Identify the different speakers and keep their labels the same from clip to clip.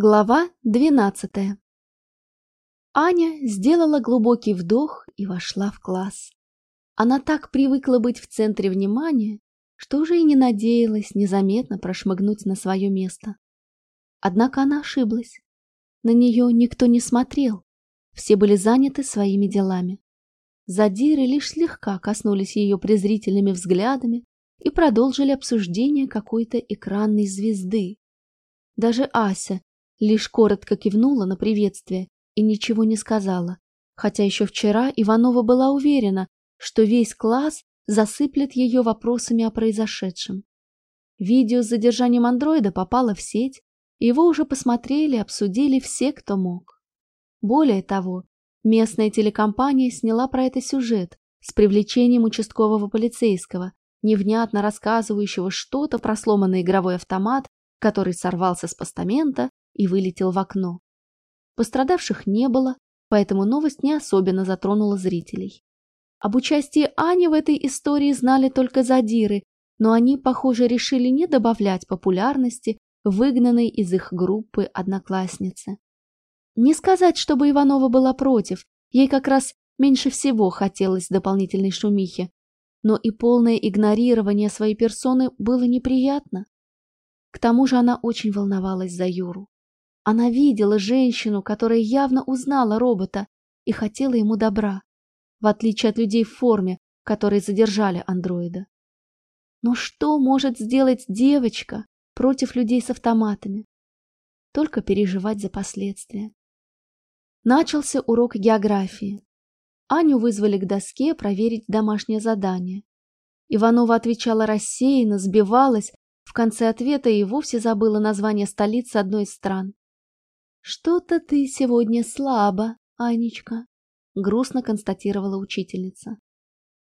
Speaker 1: Глава двенадцатая Аня сделала глубокий вдох и вошла в класс. Она так привыкла быть в центре внимания, что уже и не надеялась незаметно прошмыгнуть на свое место. Однако она ошиблась. На нее никто не смотрел, все были заняты своими делами. Задиры лишь слегка коснулись ее презрительными взглядами и продолжили обсуждение какой-то экранной звезды. Даже Ася, лишь коротко кивнула на приветствие и ничего не сказала, хотя еще вчера Иванова была уверена, что весь класс засыплет ее вопросами о произошедшем. Видео с задержанием андроида попало в сеть, его уже посмотрели обсудили все, кто мог. Более того, местная телекомпания сняла про это сюжет с привлечением участкового полицейского, невнятно рассказывающего что-то про сломанный игровой автомат, который сорвался с постамента и вылетел в окно. Пострадавших не было, поэтому новость не особенно затронула зрителей. Об участии Ани в этой истории знали только задиры, но они, похоже, решили не добавлять популярности выгнанной из их группы одноклассницы. Не сказать, чтобы Иванова была против, ей как раз меньше всего хотелось дополнительной шумихи, но и полное игнорирование своей персоны было неприятно. К тому же она очень волновалась за Юру. Она видела женщину, которая явно узнала робота и хотела ему добра, в отличие от людей в форме, которые задержали андроида. Но что может сделать девочка против людей с автоматами? Только переживать за последствия. Начался урок географии. Аню вызвали к доске проверить домашнее задание. Иванова отвечала рассеянно, сбивалась, в конце ответа и вовсе забыла название столицы одной из стран. «Что-то ты сегодня слабо, Анечка», — грустно констатировала учительница.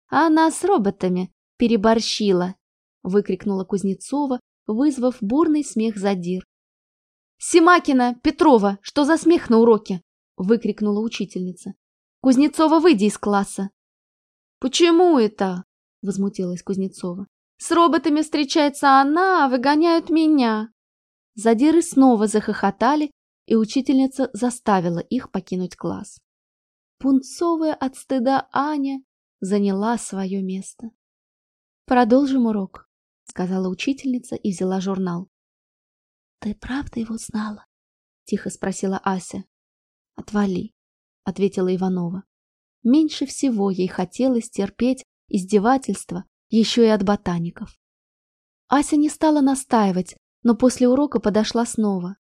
Speaker 1: «Она с роботами переборщила», — выкрикнула Кузнецова, вызвав бурный смех задир. «Симакина, Петрова, что за смех на уроке?» — выкрикнула учительница. «Кузнецова, выйди из класса!» «Почему это?» — возмутилась Кузнецова. «С роботами встречается она, а выгоняют меня!» Задиры снова захохотали, и учительница заставила их покинуть класс. Пунцовая от стыда Аня заняла свое место. «Продолжим урок», — сказала учительница и взяла журнал. «Ты правда его знала?» — тихо спросила Ася. «Отвали», — ответила Иванова. Меньше всего ей хотелось терпеть издевательства еще и от ботаников. Ася не стала настаивать, но после урока подошла снова.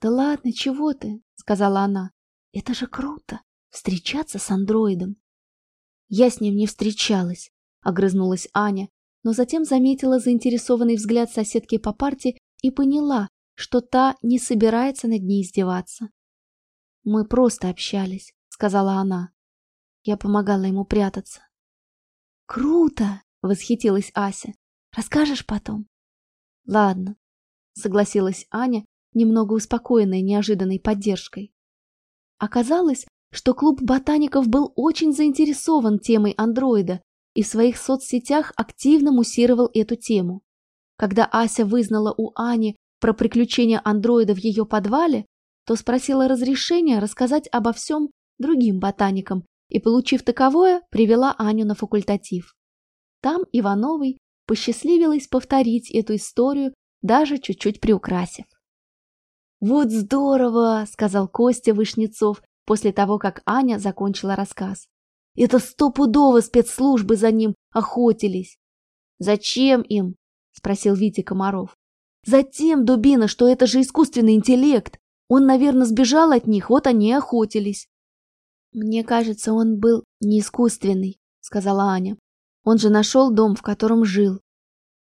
Speaker 1: «Да ладно, чего ты?» — сказала она. «Это же круто! Встречаться с андроидом!» «Я с ним не встречалась», — огрызнулась Аня, но затем заметила заинтересованный взгляд соседки по парте и поняла, что та не собирается над ней издеваться. «Мы просто общались», — сказала она. Я помогала ему прятаться. «Круто!» — восхитилась Ася. «Расскажешь потом?» «Ладно», — согласилась Аня, немного успокоенная неожиданной поддержкой. Оказалось, что клуб ботаников был очень заинтересован темой андроида и в своих соцсетях активно муссировал эту тему. Когда Ася вызнала у Ани про приключения андроида в ее подвале, то спросила разрешения рассказать обо всем другим ботаникам и, получив таковое, привела Аню на факультатив. Там Ивановой посчастливилось повторить эту историю, даже чуть-чуть приукрасив. «Вот здорово!» — сказал Костя Вышнецов после того, как Аня закончила рассказ. «Это стопудово спецслужбы за ним охотились!» «Зачем им?» — спросил Витя Комаров. «Затем, дубина, что это же искусственный интеллект. Он, наверное, сбежал от них, вот они и охотились. Мне кажется, он был не искусственный, сказала Аня. Он же нашел дом, в котором жил.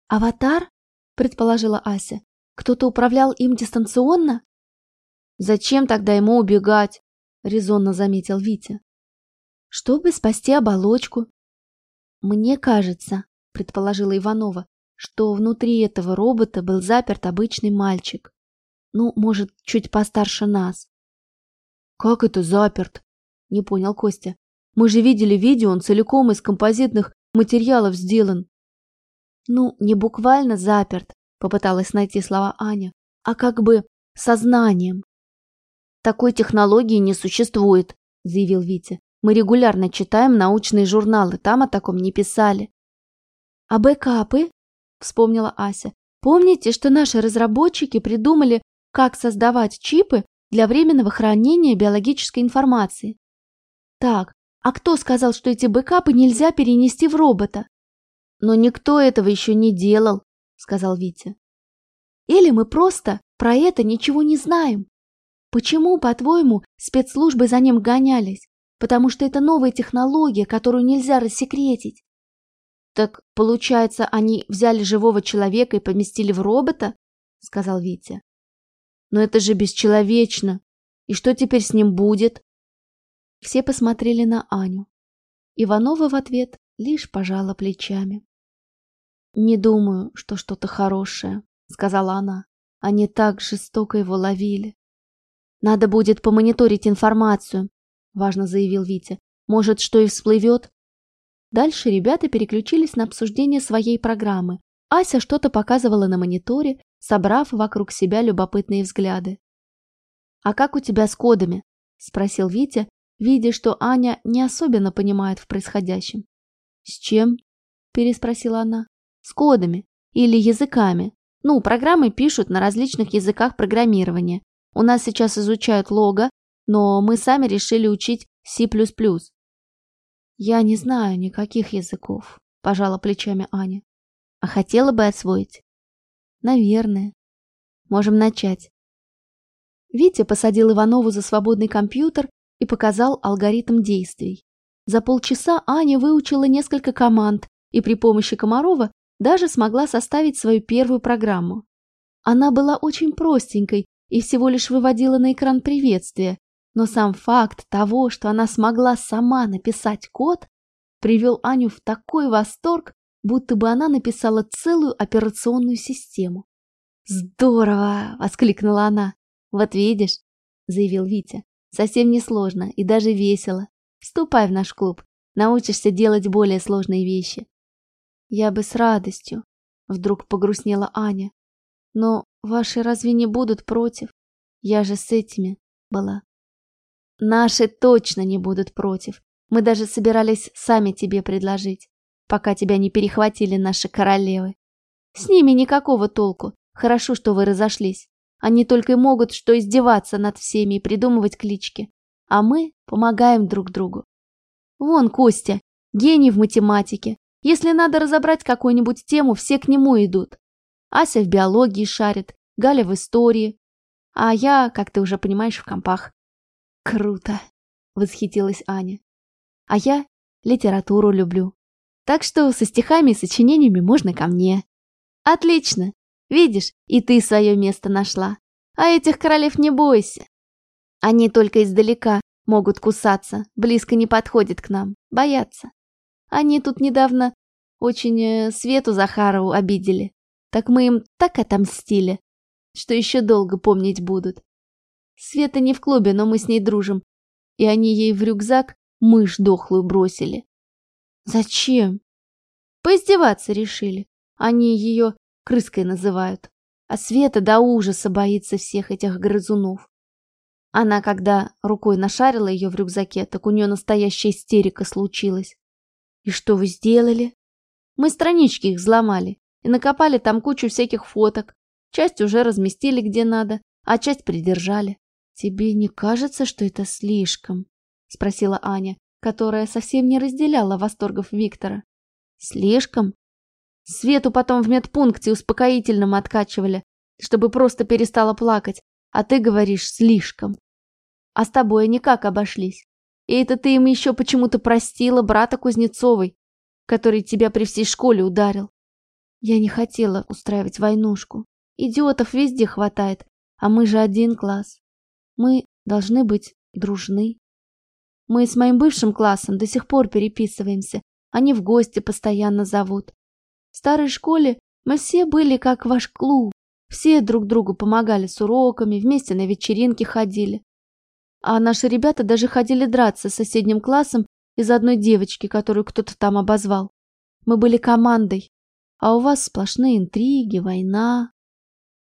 Speaker 1: Аватар? предположила Ася. Кто-то управлял им дистанционно? Зачем тогда ему убегать? резонно заметил Витя. Чтобы спасти оболочку. Мне кажется, предположила Иванова, что внутри этого робота был заперт обычный мальчик. Ну, может, чуть постарше нас. «Как это заперт?» – не понял Костя. «Мы же видели видео, он целиком из композитных материалов сделан». «Ну, не буквально заперт», – попыталась найти слова Аня, «а как бы сознанием. Такой технологии не существует, заявил Витя. Мы регулярно читаем научные журналы, там о таком не писали. А бэкапы? Вспомнила Ася. Помните, что наши разработчики придумали, как создавать чипы для временного хранения биологической информации? Так, а кто сказал, что эти бэкапы нельзя перенести в робота? Но никто этого еще не делал, сказал Витя. Или мы просто про это ничего не знаем? Почему, по-твоему, спецслужбы за ним гонялись? Потому что это новая технология, которую нельзя рассекретить. Так, получается, они взяли живого человека и поместили в робота? Сказал Витя. Но это же бесчеловечно. И что теперь с ним будет? Все посмотрели на Аню. Иванова в ответ лишь пожала плечами. «Не думаю, что что-то хорошее», — сказала она. «Они так жестоко его ловили». «Надо будет помониторить информацию», — важно заявил Витя. «Может, что и всплывет?» Дальше ребята переключились на обсуждение своей программы. Ася что-то показывала на мониторе, собрав вокруг себя любопытные взгляды. «А как у тебя с кодами?» — спросил Витя, видя, что Аня не особенно понимает в происходящем. «С чем?» – переспросила она. С кодами или языками. Ну, программы пишут на различных языках программирования. У нас сейчас изучают лого, но мы сами решили учить C++. Я не знаю никаких языков, пожала плечами Аня. А хотела бы освоить? Наверное. Можем начать. Витя посадил Иванову за свободный компьютер и показал алгоритм действий. За полчаса Аня выучила несколько команд и при помощи Комарова даже смогла составить свою первую программу. Она была очень простенькой и всего лишь выводила на экран приветствие, но сам факт того, что она смогла сама написать код, привел Аню в такой восторг, будто бы она написала целую операционную систему. «Здорово!» – воскликнула она. «Вот видишь», – заявил Витя, – «совсем не сложно и даже весело. Вступай в наш клуб, научишься делать более сложные вещи. Я бы с радостью, вдруг погрустнела Аня. Но ваши разве не будут против? Я же с этими была. Наши точно не будут против. Мы даже собирались сами тебе предложить, пока тебя не перехватили наши королевы. С ними никакого толку. Хорошо, что вы разошлись. Они только и могут что издеваться над всеми и придумывать клички. А мы помогаем друг другу. Вон Костя, гений в математике, если надо разобрать какую-нибудь тему, все к нему идут. Ася в биологии шарит, Галя в истории, а я, как ты уже понимаешь, в компах. Круто, восхитилась Аня. А я литературу люблю. Так что со стихами и сочинениями можно ко мне. Отлично. Видишь, и ты свое место нашла. А этих королев не бойся. Они только издалека могут кусаться, близко не подходят к нам, боятся. Они тут недавно очень э, Свету Захарову обидели. Так мы им так отомстили, что еще долго помнить будут. Света не в клубе, но мы с ней дружим. И они ей в рюкзак мышь дохлую бросили. Зачем? Поиздеваться решили. Они ее крыской называют. А Света до ужаса боится всех этих грызунов. Она, когда рукой нашарила ее в рюкзаке, так у нее настоящая истерика случилась. И что вы сделали? Мы странички их взломали и накопали там кучу всяких фоток. Часть уже разместили где надо, а часть придержали. Тебе не кажется, что это слишком? Спросила Аня, которая совсем не разделяла восторгов Виктора. Слишком? Свету потом в медпункте успокоительным откачивали, чтобы просто перестала плакать, а ты говоришь «слишком». А с тобой никак обошлись. И это ты им еще почему-то простила брата Кузнецовой, который тебя при всей школе ударил. Я не хотела устраивать войнушку. Идиотов везде хватает, а мы же один класс. Мы должны быть дружны. Мы с моим бывшим классом до сих пор переписываемся. Они в гости постоянно зовут. В старой школе мы все были как ваш клуб. Все друг другу помогали с уроками, вместе на вечеринки ходили. А наши ребята даже ходили драться с соседним классом из одной девочки, которую кто-то там обозвал. Мы были командой, а у вас сплошные интриги, война.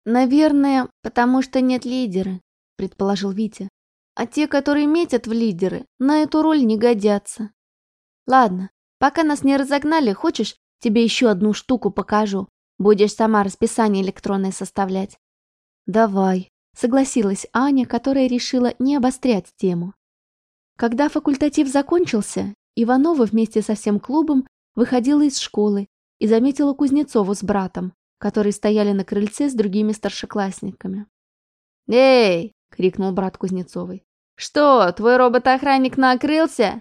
Speaker 1: Наверное, потому что нет лидера, предположил Витя. А те, которые метят в лидеры, на эту роль не годятся. Ладно, пока нас не разогнали, хочешь, тебе еще одну штуку покажу? Будешь сама расписание электронное составлять. Давай, согласилась Аня, которая решила не обострять тему. Когда факультатив закончился, Иванова вместе со всем клубом выходила из школы и заметила Кузнецову с братом, которые стояли на крыльце с другими старшеклассниками. «Эй!» — крикнул брат Кузнецовой. «Что, твой робот-охранник накрылся?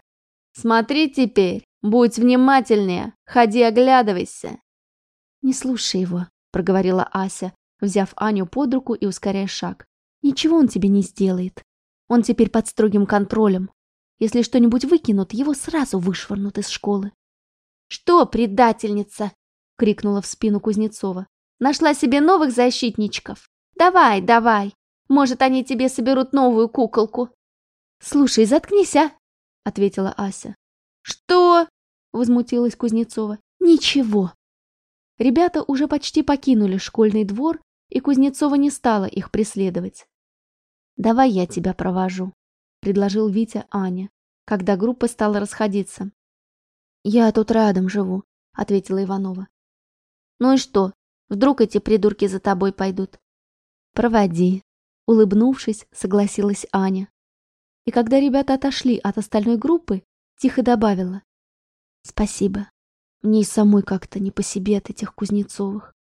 Speaker 1: Смотри теперь, будь внимательнее, ходи оглядывайся!» «Не слушай его», — проговорила Ася, взяв Аню под руку и ускоряя шаг. «Ничего он тебе не сделает. Он теперь под строгим контролем. Если что-нибудь выкинут, его сразу вышвырнут из школы». «Что, предательница?» — крикнула в спину Кузнецова. «Нашла себе новых защитничков? Давай, давай! Может, они тебе соберут новую куколку?» «Слушай, заткнись, а!» — ответила Ася. «Что?» — возмутилась Кузнецова. «Ничего». Ребята уже почти покинули школьный двор, и Кузнецова не стала их преследовать. «Давай я тебя провожу», — предложил Витя Аня, когда группа стала расходиться. «Я тут рядом живу», — ответила Иванова. «Ну и что? Вдруг эти придурки за тобой пойдут?» «Проводи», — улыбнувшись, согласилась Аня. И когда ребята отошли от остальной группы, тихо добавила. «Спасибо. Мне и самой как-то не по себе от этих Кузнецовых».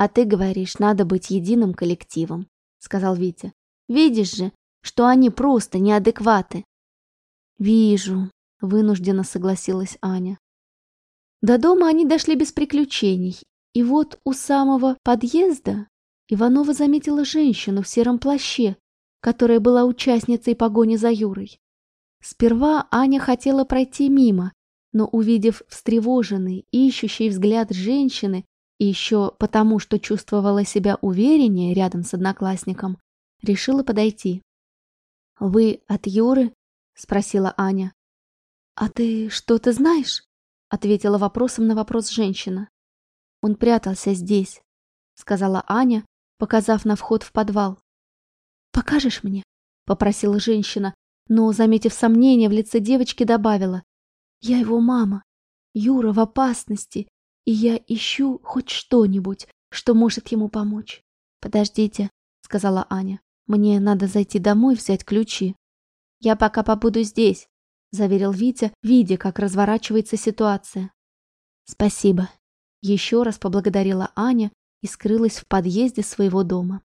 Speaker 1: «А ты говоришь, надо быть единым коллективом», — сказал Витя. «Видишь же, что они просто неадекваты». «Вижу», Вынужденно согласилась Аня. До дома они дошли без приключений, и вот у самого подъезда Иванова заметила женщину в сером плаще, которая была участницей погони за Юрой. Сперва Аня хотела пройти мимо, но, увидев встревоженный, ищущий взгляд женщины, и еще потому, что чувствовала себя увереннее рядом с одноклассником, решила подойти. «Вы от Юры?» — спросила Аня. «А ты что-то знаешь?» — ответила вопросом на вопрос женщина. «Он прятался здесь», — сказала Аня, показав на вход в подвал. «Покажешь мне?» — попросила женщина, но, заметив сомнение в лице девочки, добавила. «Я его мама. Юра в опасности, и я ищу хоть что-нибудь, что может ему помочь». «Подождите», — сказала Аня. «Мне надо зайти домой взять ключи». «Я пока побуду здесь», — заверил Витя, видя, как разворачивается ситуация. «Спасибо», — еще раз поблагодарила Аня и скрылась в подъезде своего дома.